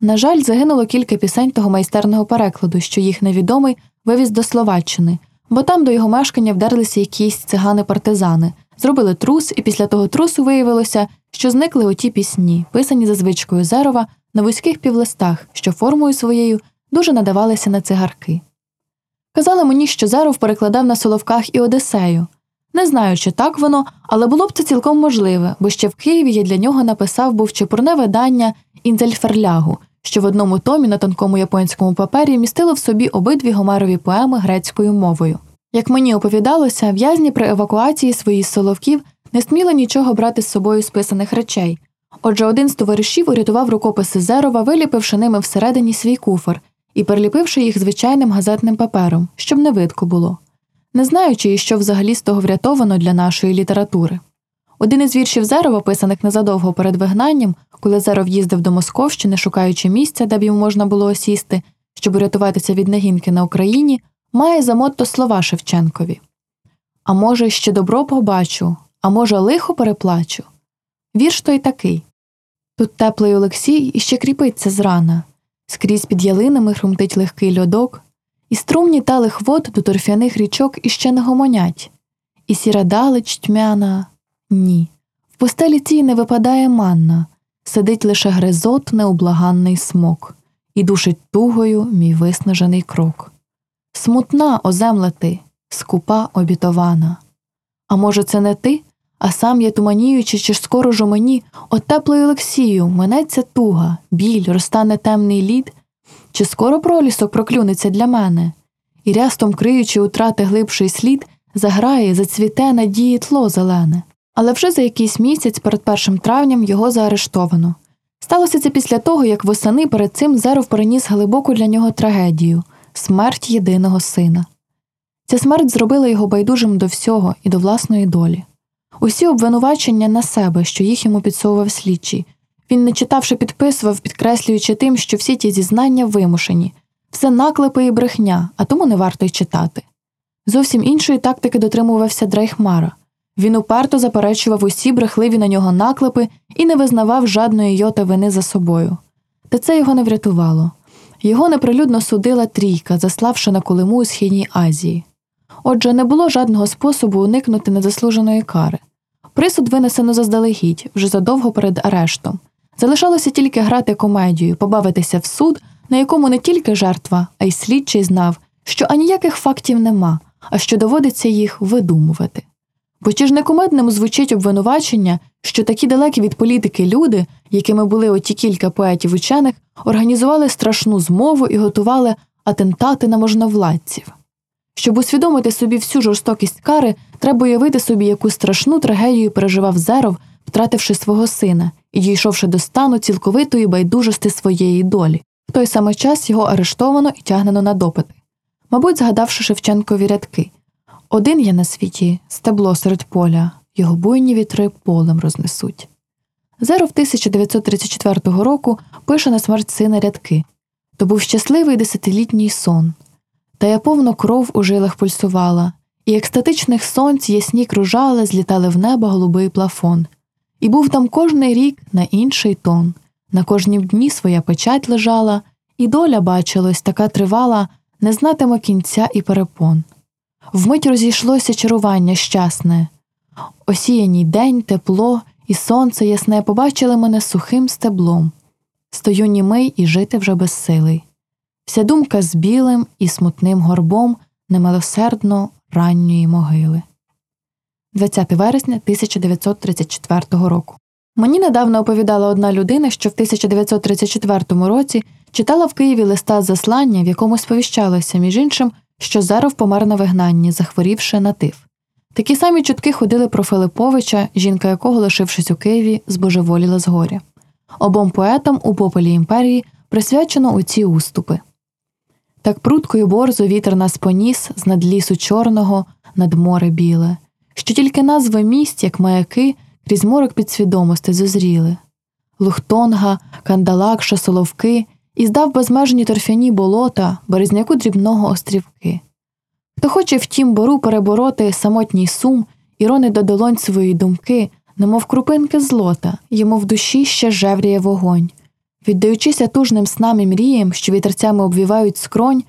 На жаль, загинуло кілька пісень того майстерного перекладу, що їх невідомий вивіз до Словаччини, бо там до його мешкання вдерлися якісь цигани-партизани, зробили трус, і після того трусу виявилося, що зникли оті пісні, писані за звичкою Зерова на вузьких півлистах, що формою своєю дуже надавалися на цигарки. Казали мені, що Зеров перекладав на Соловках і Одесею. Не знаю, чи так воно, але було б це цілком можливе, бо ще в Києві я для нього написав був чепурне видання Інзельферлягу, що в одному томі на тонкому японському папері містило в собі обидві гомерові поеми грецькою мовою. Як мені оповідалося, в'язні при евакуації своїх соловків не сміли нічого брати з собою списаних речей. Отже, один з товаришів урятував рукописи Зерова, виліпивши ними всередині свій куфер і переліпивши їх звичайним газетним папером, щоб не видко було, не знаючи, що взагалі з того врятовано для нашої літератури. Один із віршів Зерова, писаних незадовго перед вигнанням, коли Зеров їздив до Московщини, шукаючи місця, де б йому можна було осісти, щоб урятуватися від негінки на Україні, має за мотто слова Шевченкові. А може, ще добро побачу, а може, лихо переплачу. Вірш той такий. Тут теплий Олексій іще кріпиться зрана, скрізь під ялинами хрумтить легкий льодок, і струмні талих вод до торфяних річок іще не гомонять, і сіра далеч тьмяна ні. В пустелі цій не випадає манна, сидить лише гризот неублаганний смок, і душить тугою мій виснажений крок. Смутна оземла ти, скупа обітована. А може, це не ти, а сам я туманіючи, чи ж скоро ж у мені, от теплою Олексію, минеться туга, біль, розтане темний лід, чи скоро пролісок проклюнеться для мене, і рястом криючи утрати глибший слід, заграє, зацвіте надії тло зелене. Але вже за якийсь місяць перед першим травням його заарештовано. Сталося це після того, як восени перед цим Зеров переніс глибоку для нього трагедію смерть єдиного сина. Ця смерть зробила його байдужим до всього і до власної долі. Усі обвинувачення на себе, що їх йому підсовував слідчий. Він, не читавши, підписував, підкреслюючи тим, що всі ті зізнання вимушені, все наклепи і брехня, а тому не варто й читати. Зовсім іншої тактики дотримувався Драйхмара. Він уперто заперечував усі брехливі на нього наклепи і не визнавав жадної йоти вини за собою. Та це його не врятувало. Його неприлюдно судила трійка, заславши на Колиму у Східній Азії. Отже, не було жодного способу уникнути незаслуженої кари. Присуд винесено заздалегідь, вже задовго перед арештом. Залишалося тільки грати комедію, побавитися в суд, на якому не тільки жертва, а й слідчий знав, що аніяких фактів нема, а що доводиться їх видумувати. Бо чи ж не кумедним звучить обвинувачення, що такі далекі від політики люди, якими були оті кілька поетів учених, організували страшну змову і готували атентати на можновладців. Щоб усвідомити собі всю жорстокість кари, треба уявити собі, яку страшну трагедію переживав Зеров, втративши свого сина і дійшовши до стану цілковитої байдужості своєї долі. В той самий час його арештовано і тягнено на допити. Мабуть, згадавши Шевченкові рядки один я на світі, стебло серед поля, його буйні вітри полем рознесуть. Зеров 1934 року пише на смерть сина рядки то був щасливий десятилітній сон. Та я повно кров у жилах пульсувала, і екстатичних сонць ясні кружали, злітали в небо голубий плафон. І був там кожний рік на інший тон, на кожнім дні своя печать лежала, і доля бачилась, така тривала, не знатиме кінця і перепон. Вмить розійшлося чарування щасне. Осіяній день, тепло і сонце ясне побачили мене сухим стеблом. Стою німий і жити вже безсилий. Вся думка з білим і смутним горбом немилосердно ранньої могили. 20 вересня 1934 року. Мені недавно оповідала одна людина, що в 1934 році читала в Києві листа заслання, в якому сповіщалося, між іншим, що Зеров помер на вигнанні, захворівши на тиф. Такі самі чутки ходили про Филиповича, жінка якого, лишившись у Києві, збожеволіла згоря. Обом поетам у попелі імперії присвячено у уступи. Так прудкою борзо вітер нас поніс з над лісу чорного над море біле, що тільки назви місць, як маяки, крізь морок підсвідомості зозріли. Лухтонга, кандалакша, соловки і здав безмежні торфяні болота, березняку дрібного острівки. Хто хоче втім бору перебороти самотній сум і рони до долонь свої думки, немов крупинки злота, йому в душі ще жевріє вогонь. Віддаючися тужним снам і мріям, що вітерцями обвівають скронь,